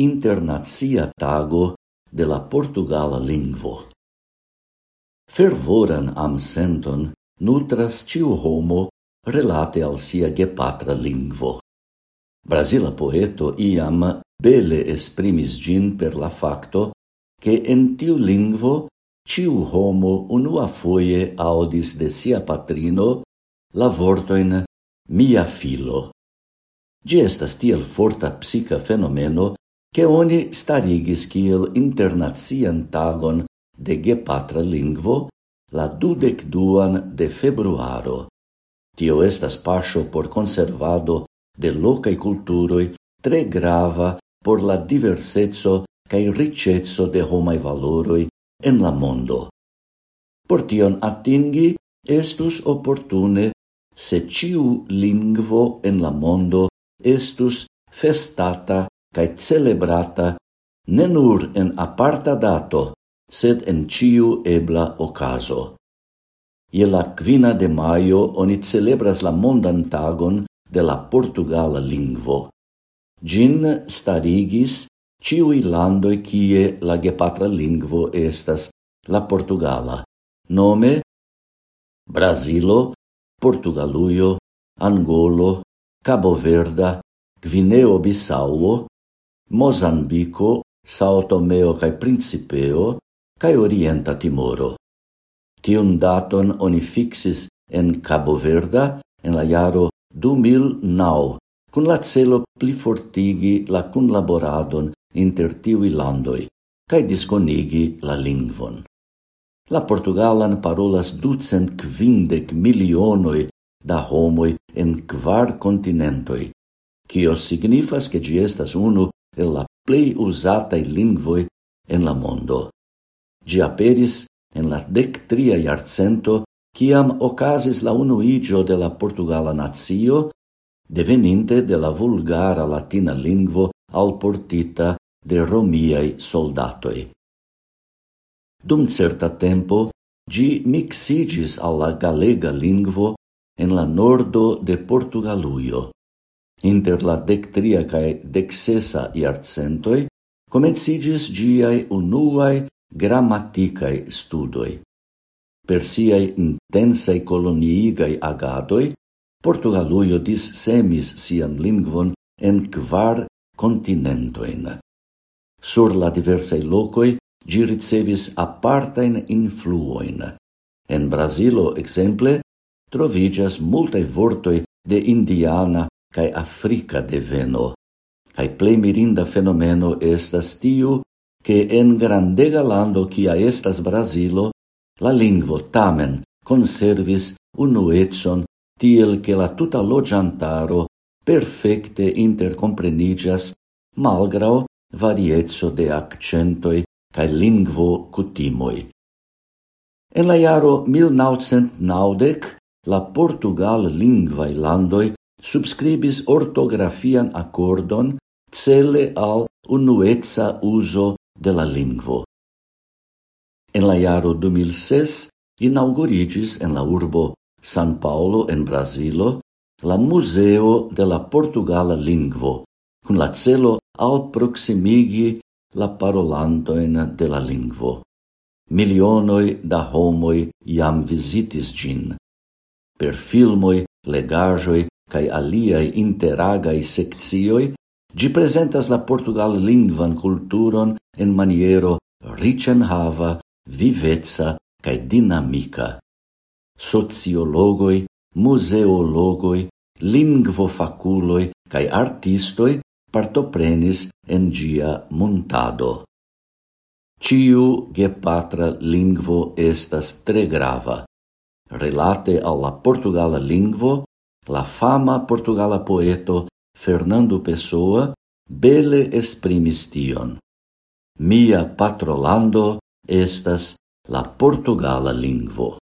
internazia Tago de la Portugala Lingvo. Fervoran am senton nutras ciu homo relate al sia gepatra lingvo. Brasila poeto iam bele esprimis gin per la facto che en tiu lingvo ciu homo unua foie audis de sia patrino la vortoin mia filo. Gi estas tiel forta psica fenomeno che oni starigis kiel internazian tagon de gepatra lingvo la dudec duan de februaro. Tio estas paŝo por conservado de locai culturoi tre grava por la diverseco cae ricetso de homai valoroi en la mondo. Por tion atingi estus opportune se ciu lingvo en la mondo estus festata cae celebrata ne nur en aparta dato, sed en ciu ebla ocaso. Ie la quina de maio oni celebras la mondan tagon de la portugala lingvo. Gin starigis ciui landoi cie la gepatra lingvo estas la portugala, nome Brasilo, Portugaluio, Angolo, Cabo Verda, Gvineo Bissaulo, Mozambico, Sao Tomeo cae Principeo cae Orienta Timoro. Tiun daton oni fixis en Cabo Verda en la jaro 2009 cun la celo plifortigi la kunlaboradon inter tiui landoi, cae disconigi la lingvon. La portugalan parolas ducent quindec milionoi da homoi en quar continentoi, kio signifas ke gi estas unu el la plei usatai lingvoi en la mondo. Gi aperis en la dec tria iarcento, ciam ocasis la unuigio de la Portugala nazio, deveninte de la vulgara latina lingvo alportita de romiai soldatoi. Dum certa tempo, gi mixigis alla galega lingvo en la nordo de Portugaluio. Inter la dectria cae decsesa iarcentoi comencigis giai unuae grammaticae studoi. Per siai intensae coloniigae agadoi, Portugalujo dissemis sian lingvon en quar continentoin. Sur la diversai locoi gi ricevis apartain influoin. En Brasilo, exemple, trovigas multae vortoi de indiana cae africa deveno. Cae plei mirinda fenomeno estas tiu, che en grandega lando kia estas Brasilo, la lingvo tamen conservis unuetson tiel che la tuta logiantaro perfecte intercomprenigas malgrao varietso de accentoi cae lingvo cutimoi. En la jaro 1990 la Portugal lingvai landoi subscribis ortografian accordon cele al unueca uso de la lingvo. En la jaro 2006 inaugurigis en la urbo San Paolo en Brasilo la Museo de la Portugala Lingvo, cun la celo al proximigi la parolantoin de la lingvo. Milionoi da homoi iam visitis gin. Per filmoi, legajoi cae aliai interagai sectioi, gi presentas la portugal lingvan culturon en maniero ricen hava, vivezza cae dinamica. Sociologoi, museologoi, lingvofaculoi cae artistoi partoprenis en gia montado. Ciu gepatra lingvo estas tre grava. Relate alla portugala lingvo, la fama portugala poeto Fernando Pessoa bele esprimis tion. Mia patrolando estas la portugala lingvo.